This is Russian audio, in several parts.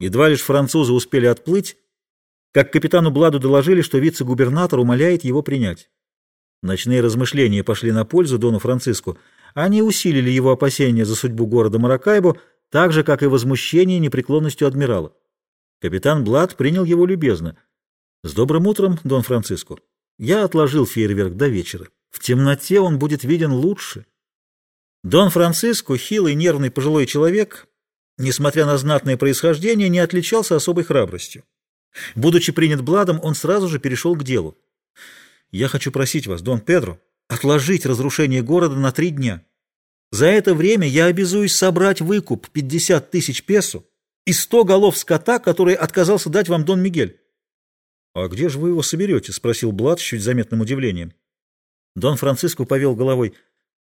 Едва лишь французы успели отплыть, как капитану Бладу доложили, что вице-губернатор умоляет его принять. Ночные размышления пошли на пользу Дону Франциску. Они усилили его опасения за судьбу города Маракайбо, так же, как и возмущение непреклонностью адмирала. Капитан Блад принял его любезно. «С добрым утром, Дон Франциско. Я отложил фейерверк до вечера. В темноте он будет виден лучше». Дон Франциско, хилый, нервный пожилой человек, несмотря на знатное происхождение, не отличался особой храбростью. Будучи принят Бладом, он сразу же перешел к делу. «Я хочу просить вас, Дон Педро, отложить разрушение города на три дня. За это время я обязуюсь собрать выкуп 50 тысяч песо и 100 голов скота, которые отказался дать вам Дон Мигель». «А где же вы его соберете?» — спросил Блад с чуть заметным удивлением. Дон Франциско повел головой.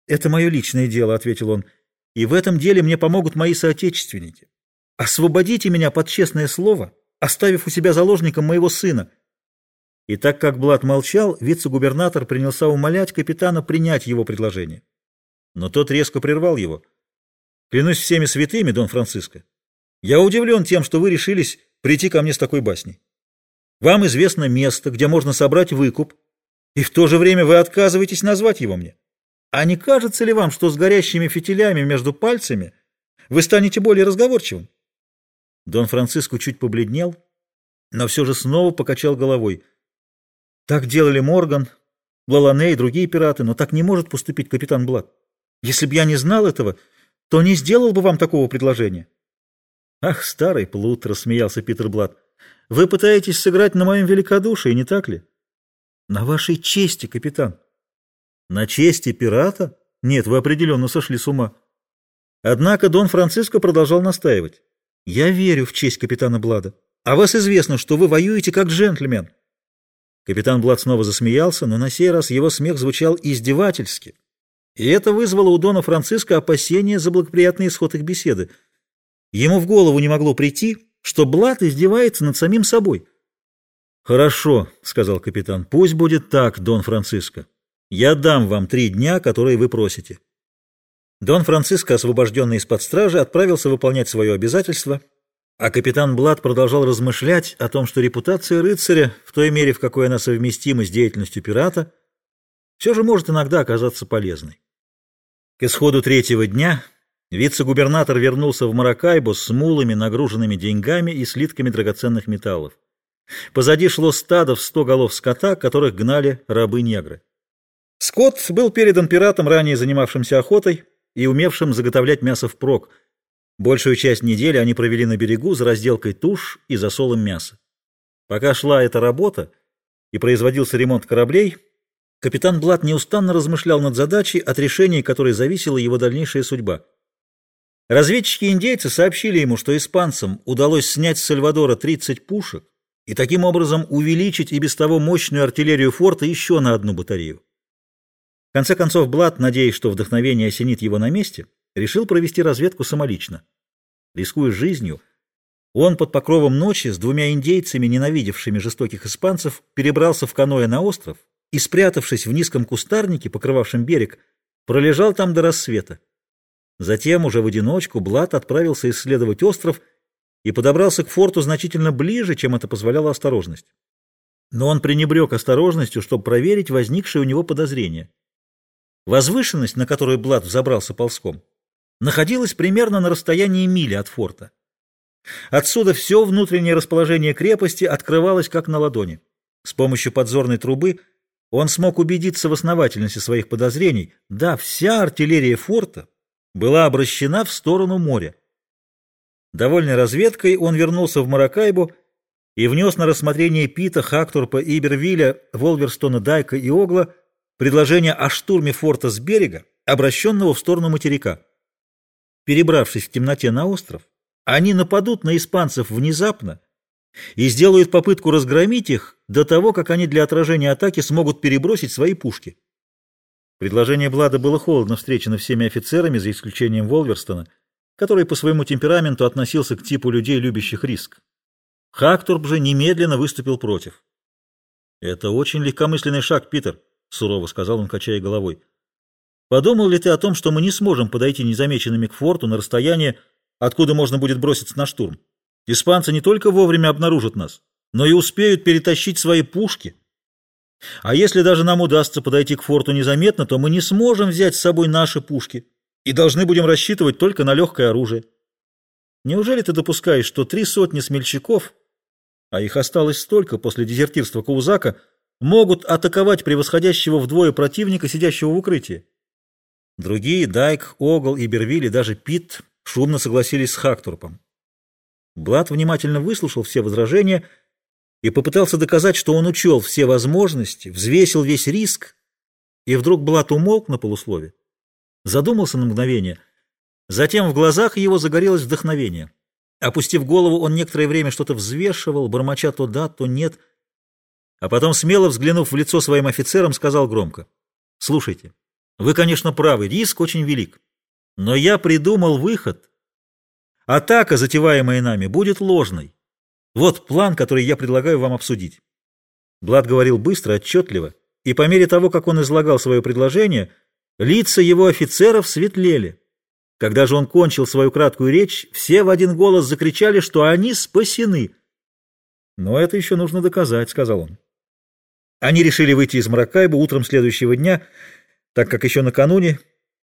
«Это мое личное дело», — ответил он, — «и в этом деле мне помогут мои соотечественники. Освободите меня под честное слово, оставив у себя заложником моего сына». И так как Блад молчал, вице-губернатор принялся умолять капитана принять его предложение. Но тот резко прервал его. «Клянусь всеми святыми, Дон Франциско, я удивлен тем, что вы решились прийти ко мне с такой басней. Вам известно место, где можно собрать выкуп, и в то же время вы отказываетесь назвать его мне. А не кажется ли вам, что с горящими фитилями между пальцами вы станете более разговорчивым? Дон Франциско чуть побледнел, но все же снова покачал головой. Так делали Морган, Лалане и другие пираты, но так не может поступить капитан Блад. Если бы я не знал этого, то не сделал бы вам такого предложения. Ах, старый плут, рассмеялся Питер Блад. Вы пытаетесь сыграть на моем великодушии, не так ли? На вашей чести, капитан. На чести пирата? Нет, вы определенно сошли с ума. Однако Дон Франциско продолжал настаивать. Я верю в честь капитана Блада. А вас известно, что вы воюете как джентльмен. Капитан Блад снова засмеялся, но на сей раз его смех звучал издевательски. И это вызвало у Дона Франциско опасения за благоприятный исход их беседы. Ему в голову не могло прийти, что Блад издевается над самим собой. «Хорошо», — сказал капитан, — «пусть будет так, Дон Франциско. Я дам вам три дня, которые вы просите. Дон Франциско, освобожденный из-под стражи, отправился выполнять свое обязательство, а капитан Блад продолжал размышлять о том, что репутация рыцаря, в той мере, в какой она совместима с деятельностью пирата, все же может иногда оказаться полезной. К исходу третьего дня вице-губернатор вернулся в Маракайбо с мулами, нагруженными деньгами и слитками драгоценных металлов. Позади шло стадо в сто голов скота, которых гнали рабы-негры. Скот был передан пиратам, ранее занимавшимся охотой и умевшим заготовлять мясо впрок. Большую часть недели они провели на берегу за разделкой туш и засолом мяса. Пока шла эта работа и производился ремонт кораблей, капитан Блад неустанно размышлял над задачей, от решения которой зависела его дальнейшая судьба. Разведчики-индейцы сообщили ему, что испанцам удалось снять с Сальвадора 30 пушек и таким образом увеличить и без того мощную артиллерию форта еще на одну батарею. В конце концов, Блад, надеясь, что вдохновение осенит его на месте, решил провести разведку самолично. Рискуя жизнью, он под покровом ночи с двумя индейцами, ненавидевшими жестоких испанцев, перебрался в каноэ на остров и, спрятавшись в низком кустарнике, покрывавшем берег, пролежал там до рассвета. Затем, уже в одиночку, Блад отправился исследовать остров и подобрался к форту значительно ближе, чем это позволяла осторожность. Но он пренебрег осторожностью, чтобы проверить возникшее у него подозрение. Возвышенность, на которую Блад взобрался ползком, находилась примерно на расстоянии мили от форта. Отсюда все внутреннее расположение крепости открывалось как на ладони. С помощью подзорной трубы он смог убедиться в основательности своих подозрений. Да, вся артиллерия форта была обращена в сторону моря. Довольный разведкой, он вернулся в Маракайбу и внес на рассмотрение Пита, Хактурпа, Ибервиля, Волверстона, Дайка и Огла предложение о штурме форта с берега, обращенного в сторону материка. Перебравшись в темноте на остров, они нападут на испанцев внезапно и сделают попытку разгромить их до того, как они для отражения атаки смогут перебросить свои пушки. Предложение Блада было холодно встречено всеми офицерами, за исключением Волверстона, который по своему темпераменту относился к типу людей, любящих риск. Хактурб же немедленно выступил против. «Это очень легкомысленный шаг, Питер», — сурово сказал он, качая головой. «Подумал ли ты о том, что мы не сможем подойти незамеченными к форту на расстояние, откуда можно будет броситься на штурм? Испанцы не только вовремя обнаружат нас, но и успеют перетащить свои пушки. А если даже нам удастся подойти к форту незаметно, то мы не сможем взять с собой наши пушки и должны будем рассчитывать только на легкое оружие. Неужели ты допускаешь, что три сотни смельчаков, а их осталось столько после дезертирства Каузака, могут атаковать превосходящего вдвое противника, сидящего в укрытии? Другие, Дайк, Огл и Бервиль, и даже Пит, шумно согласились с Хактурпом. Блад внимательно выслушал все возражения и попытался доказать, что он учел все возможности, взвесил весь риск, и вдруг Блад умолк на полуслове, задумался на мгновение — Затем в глазах его загорелось вдохновение. Опустив голову, он некоторое время что-то взвешивал, бормоча то да, то нет. А потом, смело взглянув в лицо своим офицерам, сказал громко. «Слушайте, вы, конечно, правы, риск очень велик. Но я придумал выход. Атака, затеваемая нами, будет ложной. Вот план, который я предлагаю вам обсудить». Блад говорил быстро, отчетливо, и по мере того, как он излагал свое предложение, лица его офицеров светлели. Когда же он кончил свою краткую речь, все в один голос закричали, что они спасены. «Но это еще нужно доказать», — сказал он. Они решили выйти из Маракайба утром следующего дня, так как еще накануне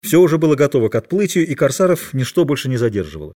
все уже было готово к отплытию, и корсаров ничто больше не задерживало.